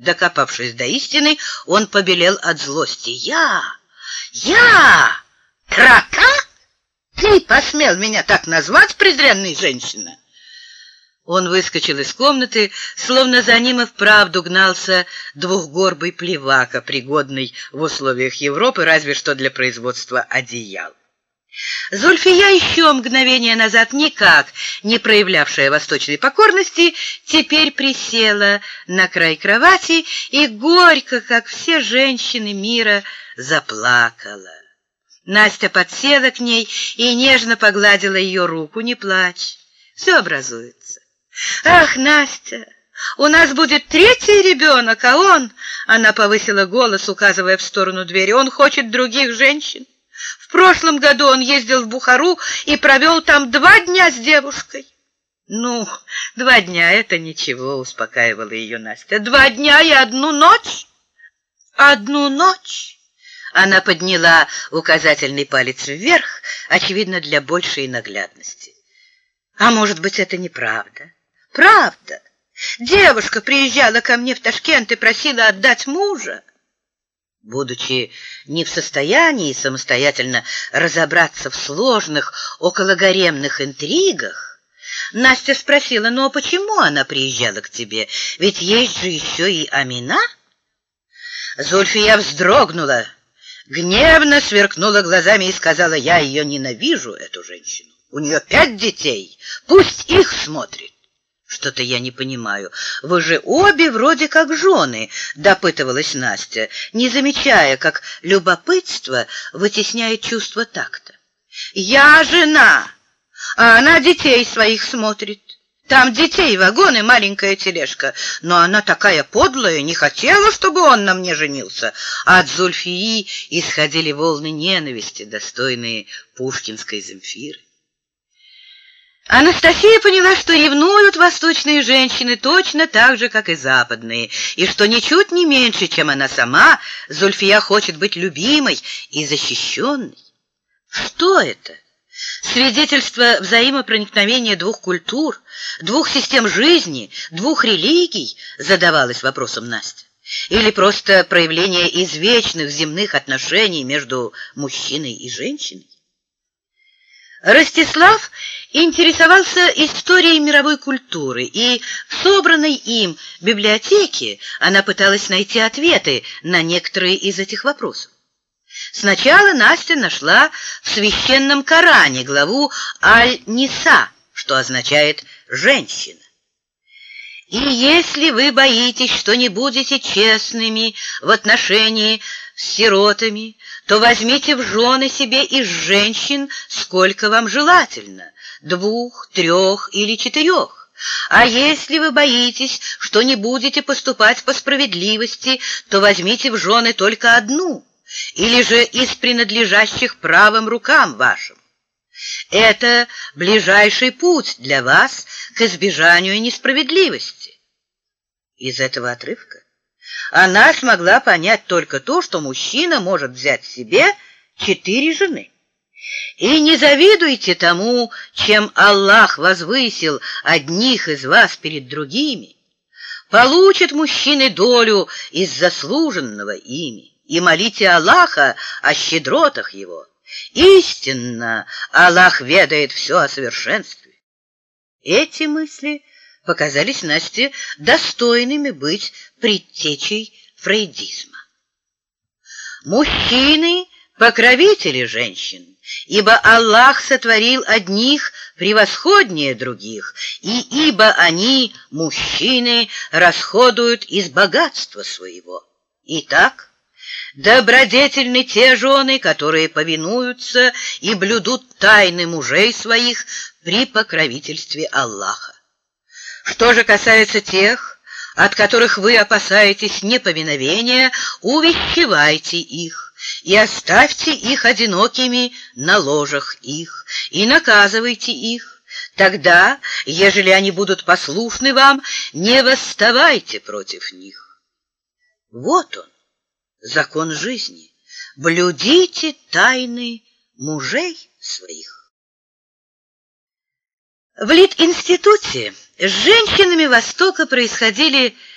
Докопавшись до истины, он побелел от злости. «Я! Я! Трака? Ты посмел меня так назвать, презренная женщина?» Он выскочил из комнаты, словно за ним и вправду гнался двухгорбый плевака, пригодный в условиях Европы разве что для производства одеял. Зульфия еще мгновение назад никак не проявлявшая восточной покорности, теперь присела на край кровати и горько, как все женщины мира, заплакала. Настя подсела к ней и нежно погладила ее руку. «Не плачь, все образуется». «Ах, Настя, у нас будет третий ребенок, а он...» Она повысила голос, указывая в сторону двери. «Он хочет других женщин. В прошлом году он ездил в Бухару и провел там два дня с девушкой». «Ну, два дня — это ничего», — успокаивала ее Настя. «Два дня и одну ночь?» «Одну ночь?» Она подняла указательный палец вверх, очевидно, для большей наглядности. «А может быть, это неправда?» Правда. Девушка приезжала ко мне в Ташкент и просила отдать мужа. Будучи не в состоянии самостоятельно разобраться в сложных окологаремных интригах, Настя спросила, ну а почему она приезжала к тебе? Ведь есть же еще и Амина. Зульфия вздрогнула, гневно сверкнула глазами и сказала, я ее ненавижу, эту женщину. У нее пять детей, пусть их смотрит. Что-то я не понимаю. Вы же обе вроде как жены, допытывалась Настя, не замечая, как любопытство вытесняет чувство такта. Я жена, а она детей своих смотрит. Там детей, вагоны, маленькая тележка. Но она такая подлая, не хотела, чтобы он на мне женился. А от Зульфии исходили волны ненависти, достойные пушкинской Земфиры. Анастасия поняла, что ревнуют восточные женщины точно так же, как и западные, и что ничуть не меньше, чем она сама, Зульфия хочет быть любимой и защищенной. Что это? Свидетельство взаимопроникновения двух культур, двух систем жизни, двух религий, задавалась вопросом Настя. Или просто проявление извечных земных отношений между мужчиной и женщиной? Ростислав интересовался историей мировой культуры, и в собранной им библиотеке она пыталась найти ответы на некоторые из этих вопросов. Сначала Настя нашла в священном Коране главу «Аль-Ниса», что означает «женщина». И если вы боитесь, что не будете честными в отношении с сиротами, то возьмите в жены себе из женщин, сколько вам желательно, двух, трех или четырех. А если вы боитесь, что не будете поступать по справедливости, то возьмите в жены только одну, или же из принадлежащих правым рукам вашим. Это ближайший путь для вас к избежанию несправедливости. Из этого отрывка она смогла понять только то, что мужчина может взять себе четыре жены. И не завидуйте тому, чем Аллах возвысил одних из вас перед другими. Получит мужчины долю из заслуженного ими, и молите Аллаха о щедротах его. Истинно Аллах ведает все о совершенстве. Эти мысли показались Насте достойными быть предтечей фрейдизма. Мужчины — покровители женщин, ибо Аллах сотворил одних превосходнее других, и ибо они, мужчины, расходуют из богатства своего. Итак, Добродетельны те жены, которые повинуются и блюдут тайны мужей своих при покровительстве Аллаха. Что же касается тех, от которых вы опасаетесь неповиновения, увещевайте их и оставьте их одинокими на ложах их, и наказывайте их. Тогда, ежели они будут послушны вам, не восставайте против них. Вот он, закон жизни. Блюдите тайны мужей своих. В Лит-институте с женщинами Востока происходили